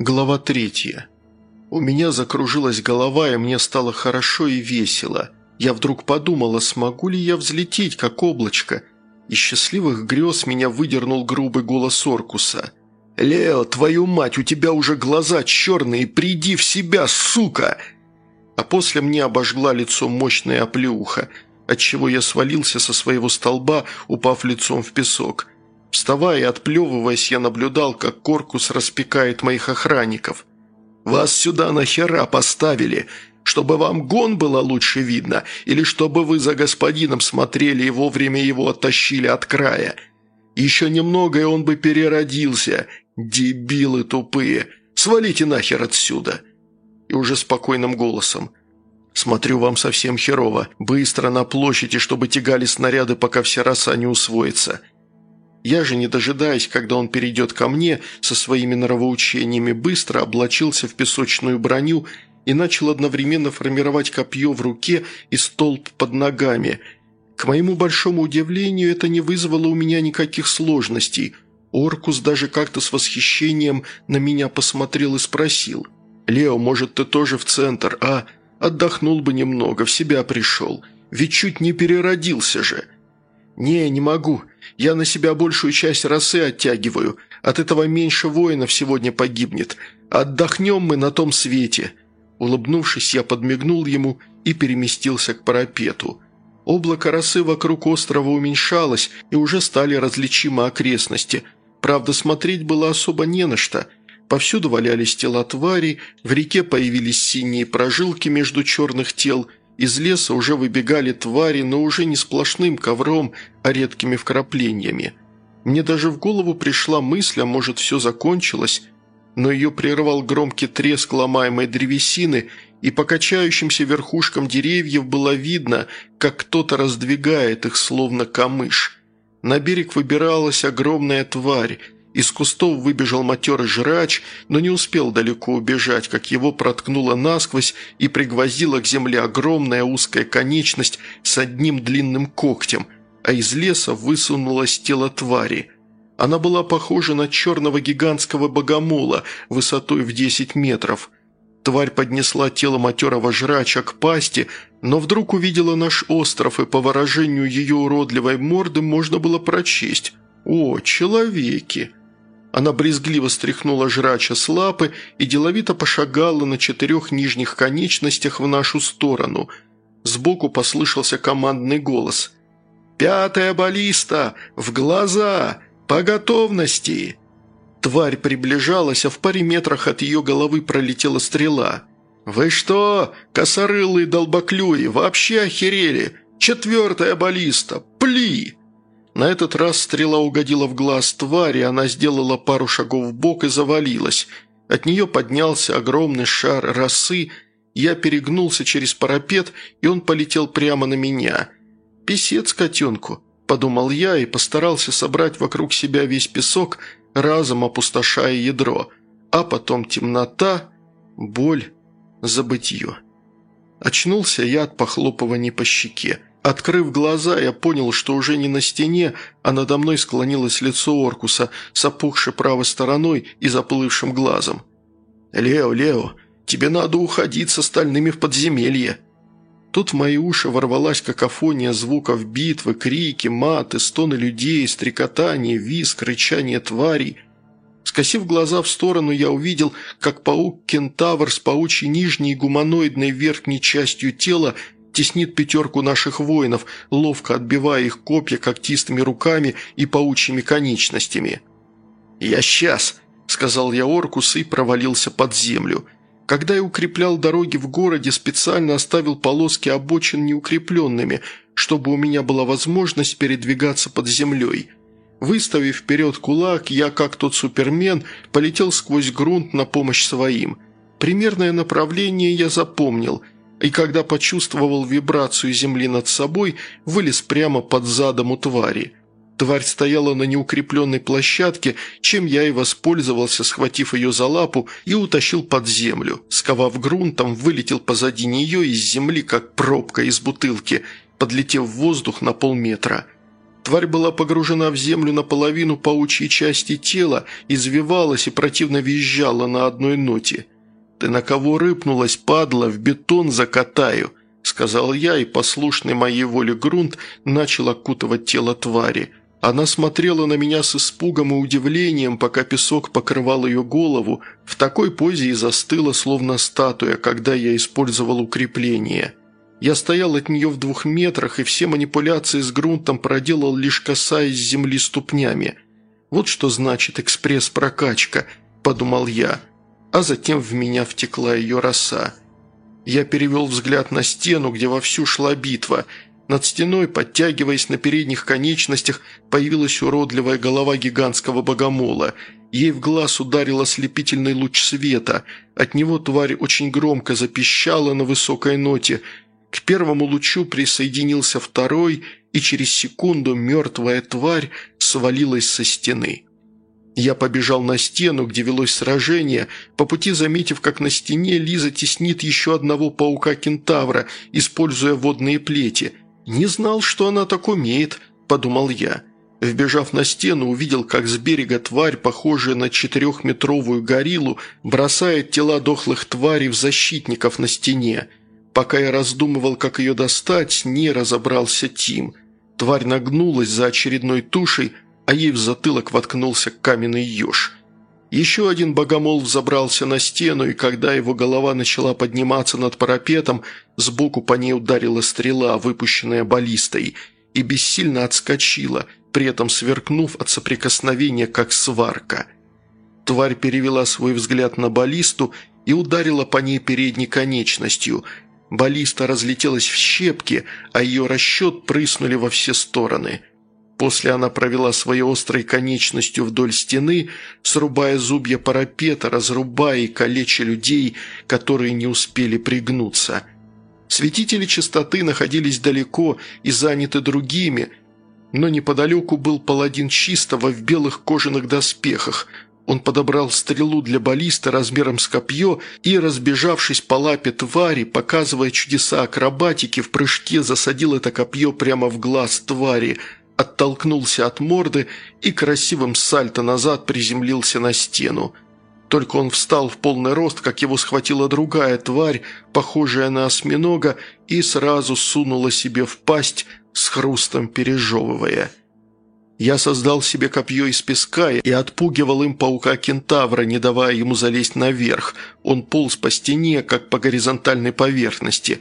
Глава третья. У меня закружилась голова, и мне стало хорошо и весело. Я вдруг подумала, смогу ли я взлететь, как облачко. Из счастливых грез меня выдернул грубый голос Оркуса. «Лео, твою мать, у тебя уже глаза черные, приди в себя, сука!» А после мне обожгла лицо мощная оплеуха, отчего я свалился со своего столба, упав лицом в песок – Вставая и отплевываясь, я наблюдал, как Коркус распекает моих охранников. «Вас сюда нахера поставили? Чтобы вам гон было лучше видно? Или чтобы вы за господином смотрели и вовремя его оттащили от края? Еще немного, и он бы переродился. Дебилы тупые! Свалите нахер отсюда!» И уже спокойным голосом. «Смотрю, вам совсем херово. Быстро на площади, чтобы тягали снаряды, пока вся роса не усвоится». Я же, не дожидаясь, когда он перейдет ко мне со своими норовоучениями, быстро облачился в песочную броню и начал одновременно формировать копье в руке и столб под ногами. К моему большому удивлению, это не вызвало у меня никаких сложностей. Оркус даже как-то с восхищением на меня посмотрел и спросил. «Лео, может, ты тоже в центр, а? Отдохнул бы немного, в себя пришел. Ведь чуть не переродился же». «Не, не могу. Я на себя большую часть росы оттягиваю. От этого меньше воинов сегодня погибнет. Отдохнем мы на том свете». Улыбнувшись, я подмигнул ему и переместился к парапету. Облако росы вокруг острова уменьшалось, и уже стали различимы окрестности. Правда, смотреть было особо не на что. Повсюду валялись тела тварей, в реке появились синие прожилки между черных тел – из леса уже выбегали твари, но уже не сплошным ковром, а редкими вкраплениями. Мне даже в голову пришла мысль, а может все закончилось, но ее прервал громкий треск ломаемой древесины, и по качающимся верхушкам деревьев было видно, как кто-то раздвигает их, словно камыш. На берег выбиралась огромная тварь – из кустов выбежал матерый жрач, но не успел далеко убежать, как его проткнуло насквозь и пригвоздила к земле огромная узкая конечность с одним длинным когтем, а из леса высунулось тело твари. Она была похожа на черного гигантского богомола высотой в 10 метров. Тварь поднесла тело матерого жрача к пасти, но вдруг увидела наш остров, и по выражению ее уродливой морды можно было прочесть «О, человеки!» Она брезгливо стряхнула жрача с лапы и деловито пошагала на четырех нижних конечностях в нашу сторону. Сбоку послышался командный голос. «Пятая баллиста! В глаза! По готовности!» Тварь приближалась, а в паре метрах от ее головы пролетела стрела. «Вы что, косорылые долбоклюи, вообще охерели? Четвертая баллиста! Пли!» На этот раз стрела угодила в глаз твари, она сделала пару шагов в бок и завалилась. От нее поднялся огромный шар росы, я перегнулся через парапет, и он полетел прямо на меня. «Песец котенку», – подумал я и постарался собрать вокруг себя весь песок, разом опустошая ядро. А потом темнота, боль, забытье. Очнулся я от похлопываний по щеке. Открыв глаза, я понял, что уже не на стене, а надо мной склонилось лицо Оркуса с опухшей правой стороной и заплывшим глазом. «Лео, Лео, тебе надо уходить с остальными в подземелье». Тут в мои уши ворвалась какофония звуков битвы, крики, маты, стоны людей, стрекотание, визг, рычание тварей. Скосив глаза в сторону, я увидел, как паук-кентавр с паучьей нижней гуманоидной верхней частью тела теснит пятерку наших воинов, ловко отбивая их копья когтистыми руками и паучьими конечностями. «Я сейчас!» – сказал я Оркус и провалился под землю. Когда я укреплял дороги в городе, специально оставил полоски обочин неукрепленными, чтобы у меня была возможность передвигаться под землей. Выставив вперед кулак, я, как тот супермен, полетел сквозь грунт на помощь своим. Примерное направление я запомнил – и когда почувствовал вибрацию земли над собой, вылез прямо под задом у твари. Тварь стояла на неукрепленной площадке, чем я и воспользовался, схватив ее за лапу и утащил под землю. Сковав грунтом, вылетел позади нее из земли, как пробка из бутылки, подлетев в воздух на полметра. Тварь была погружена в землю наполовину паучьей части тела, извивалась и противно визжала на одной ноте. «Ты на кого рыпнулась, падла, в бетон закатаю», — сказал я, и послушный моей воле грунт начал окутывать тело твари. Она смотрела на меня с испугом и удивлением, пока песок покрывал ее голову, в такой позе и застыла, словно статуя, когда я использовал укрепление. Я стоял от нее в двух метрах, и все манипуляции с грунтом проделал, лишь касаясь земли ступнями. «Вот что значит экспресс-прокачка», – подумал я, а затем в меня втекла ее роса. Я перевел взгляд на стену, где вовсю шла битва. Над стеной, подтягиваясь на передних конечностях, появилась уродливая голова гигантского богомола. Ей в глаз ударил ослепительный луч света. От него тварь очень громко запищала на высокой ноте – к первому лучу присоединился второй, и через секунду мертвая тварь свалилась со стены. Я побежал на стену, где велось сражение, по пути заметив, как на стене Лиза теснит еще одного паука-кентавра, используя водные плети. «Не знал, что она так умеет», – подумал я. Вбежав на стену, увидел, как с берега тварь, похожая на четырехметровую гориллу, бросает тела дохлых тварей в защитников на стене. Пока я раздумывал, как ее достать, не разобрался Тим. Тварь нагнулась за очередной тушей, а ей в затылок воткнулся каменный еж. Еще один богомол взобрался на стену, и когда его голова начала подниматься над парапетом, сбоку по ней ударила стрела, выпущенная баллистой, и бессильно отскочила, при этом сверкнув от соприкосновения, как сварка. Тварь перевела свой взгляд на баллисту и ударила по ней передней конечностью – Баллиста разлетелась в щепки, а ее расчет прыснули во все стороны. После она провела своей острой конечностью вдоль стены, срубая зубья парапета, разрубая и калеча людей, которые не успели пригнуться. Светители чистоты находились далеко и заняты другими, но неподалеку был паладин чистого в белых кожаных доспехах – он подобрал стрелу для баллиста размером с копье и, разбежавшись по лапе твари, показывая чудеса акробатики, в прыжке засадил это копье прямо в глаз твари, оттолкнулся от морды и красивым сальто назад приземлился на стену. Только он встал в полный рост, как его схватила другая тварь, похожая на осьминога, и сразу сунула себе в пасть, с хрустом пережевывая. Я создал себе копье из песка и отпугивал им паука-кентавра, не давая ему залезть наверх. Он полз по стене, как по горизонтальной поверхности.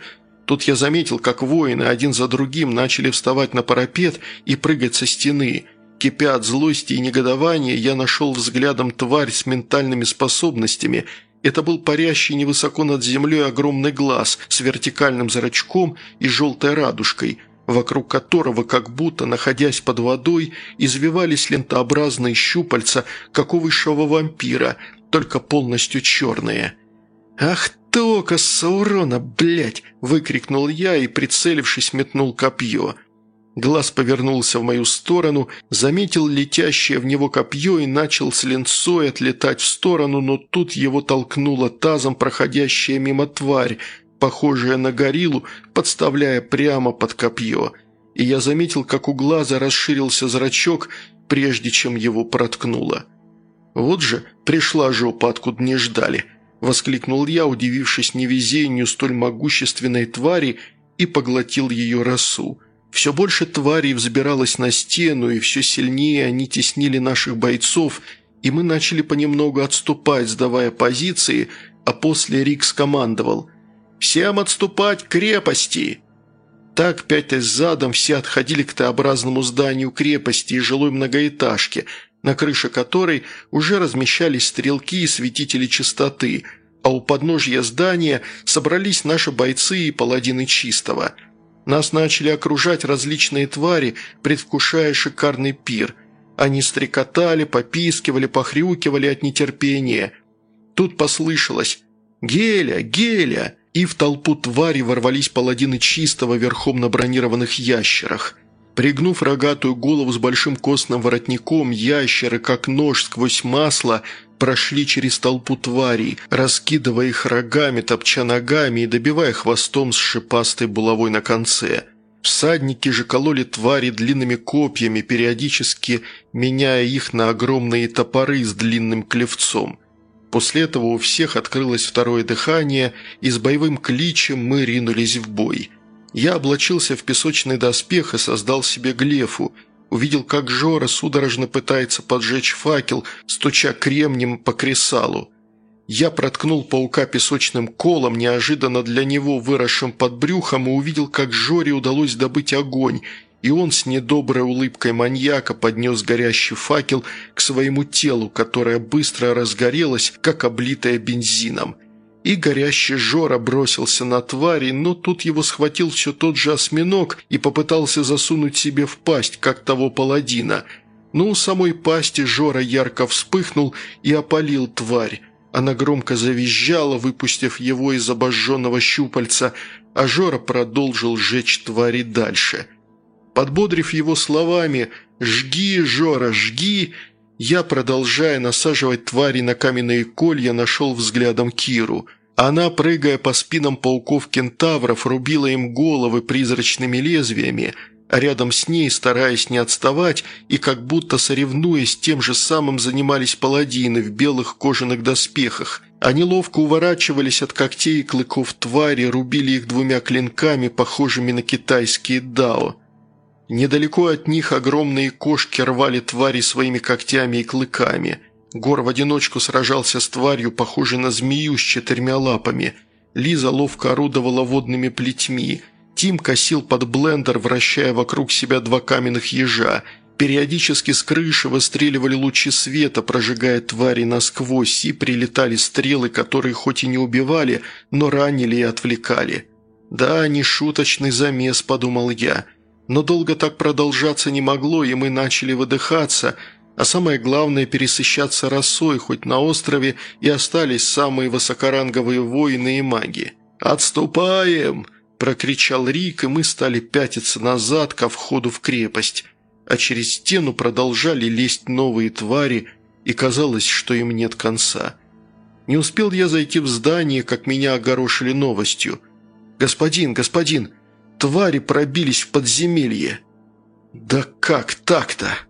Тут я заметил, как воины один за другим начали вставать на парапет и прыгать со стены. Кипя от злости и негодования, я нашел взглядом тварь с ментальными способностями. Это был парящий невысоко над землей огромный глаз с вертикальным зрачком и желтой радужкой – вокруг которого, как будто, находясь под водой, извивались лентообразные щупальца, как у высшего вампира, только полностью черные. «Ах ты, око Саурона, блядь!» – выкрикнул я и, прицелившись, метнул копье. Глаз повернулся в мою сторону, заметил летящее в него копье и начал с линцой отлетать в сторону, но тут его толкнула тазом проходящая мимо тварь, похожая на гориллу, подставляя прямо под копье. И я заметил, как у глаза расширился зрачок, прежде чем его проткнуло. «Вот же, пришла жопа, откуда не ждали!» – воскликнул я, удивившись невезению столь могущественной твари, и поглотил ее росу. Все больше тварей взбиралось на стену, и все сильнее они теснили наших бойцов, и мы начали понемногу отступать, сдавая позиции, а после Рик скомандовал – Всем отступать к крепости!» Так, пятясь задом, все отходили к Т-образному зданию крепости и жилой многоэтажке, на крыше которой уже размещались стрелки и светители чистоты, а у подножья здания собрались наши бойцы и паладины чистого. Нас начали окружать различные твари, предвкушая шикарный пир. Они стрекотали, попискивали, похрюкивали от нетерпения. Тут послышалось «Геля! Геля!» и в толпу твари ворвались паладины чистого верхом на бронированных ящерах. Пригнув рогатую голову с большим костным воротником, ящеры, как нож сквозь масло, прошли через толпу тварей, раскидывая их рогами, топча ногами и добивая хвостом с шипастой булавой на конце. Всадники же кололи твари длинными копьями, периодически меняя их на огромные топоры с длинным клевцом. После этого у всех открылось второе дыхание, и с боевым кличем мы ринулись в бой. Я облачился в песочный доспех и создал себе глефу. Увидел, как Жора судорожно пытается поджечь факел, стуча кремнем по кресалу. Я проткнул паука песочным колом, неожиданно для него выросшим под брюхом, и увидел, как Жоре удалось добыть огонь, и он с недоброй улыбкой маньяка поднес горящий факел к своему телу, которое быстро разгорелось, как облитое бензином. И горящий Жора бросился на твари, но тут его схватил все тот же осьминог и попытался засунуть себе в пасть, как того паладина. Но у самой пасти Жора ярко вспыхнул и опалил тварь. Она громко завизжала, выпустив его из обожженного щупальца, а Жора продолжил жечь твари дальше. Подбодрив его словами «Жги, Жора, жги!», я, продолжая насаживать твари на каменные колья, нашел взглядом Киру. Она, прыгая по спинам пауков-кентавров, рубила им головы призрачными лезвиями – а рядом с ней, стараясь не отставать и как будто соревнуясь, тем же самым занимались паладины в белых кожаных доспехах. Они ловко уворачивались от когтей и клыков твари, рубили их двумя клинками, похожими на китайские дао. Недалеко от них огромные кошки рвали твари своими когтями и клыками. Гор в одиночку сражался с тварью, похожей на змею с четырьмя лапами. Лиза ловко орудовала водными плетьми – Тим косил под блендер, вращая вокруг себя два каменных ежа. Периодически с крыши выстреливали лучи света, прожигая твари насквозь, и прилетали стрелы, которые хоть и не убивали, но ранили и отвлекали. «Да, не шуточный замес», – подумал я. Но долго так продолжаться не могло, и мы начали выдыхаться, а самое главное – пересыщаться росой, хоть на острове и остались самые высокоранговые воины и маги. «Отступаем!» – прокричал Рик, и мы стали пятиться назад ко входу в крепость, а через стену продолжали лезть новые твари, и казалось, что им нет конца. Не успел я зайти в здание, как меня огорошили новостью. «Господин, господин, твари пробились в подземелье!» «Да как так-то?»